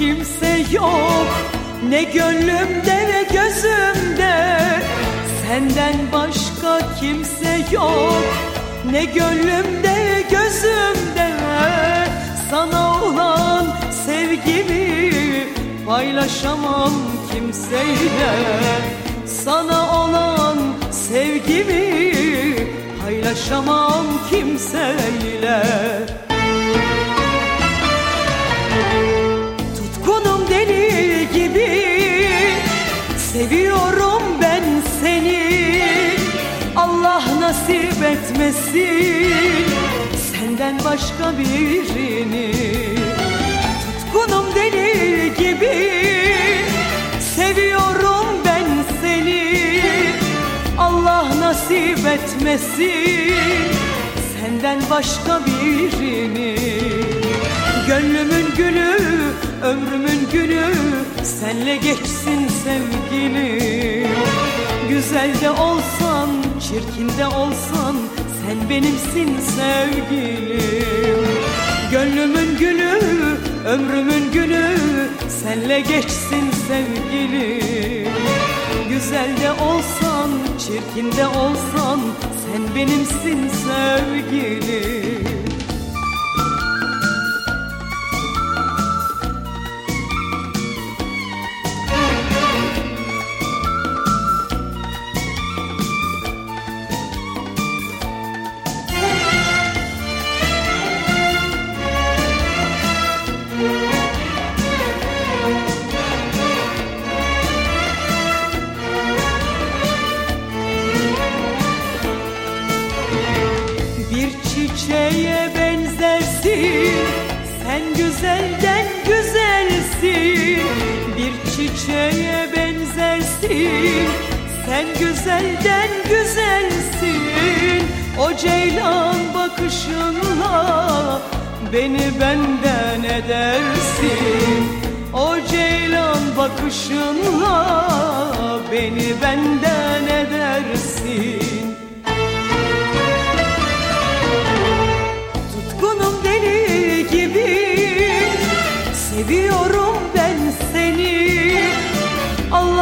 kimse yok. Ne gönlümde ve gözümde. Senden başka kimse yok. Ne gönlümde ve gözümde. Sana olan sevgimi Paylaşamam kimseyle. Sana olan sevgimi Paylaşamam kimseyle etmesin. Senden başka birini Tutkunum deli gibi. Seviyorum ben seni. Allah nasip etmesin. Senden başka birini Gönlümün gülü, ömrümün gülü. Senle geçsin sevgilim Güzel de olsan, çirkin de olsan Sen benimsin sevgilim. Gönlümün gülü, ömrümün gülü Senle geçsin sevgilim. Güzel de olsan, çirkin de olsan Sen benimsin sevgilim çiçeğe benzersin Sen güzelden güzelsin. Bir çiçeğe benzersin Sen güzelden güzelsin. O ceylan bakışınla Beni benden edersin. O ceylan bakışınla Beni benden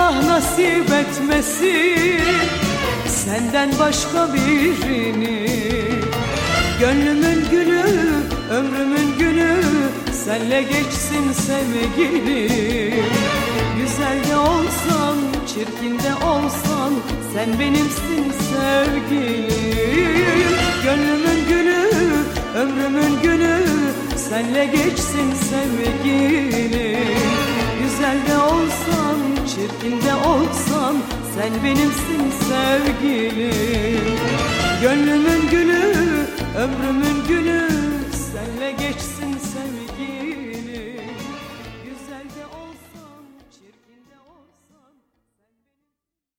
Allah nasip etmesin Senden başka birini. Gönlümün gülü, ömrümün gülü Senle geçsin sevgilim Güzel de olsan, çirkin de olsan Sen benimsin sevgilim. Gönlümün gülü, ömrümün gülü Senle geçsin sevgilim Güzel de olsan, çirkin de olsan Sen benimsin sevgilim Gönlümün gülü, ömrümün gülü Senle geçsin sevgilim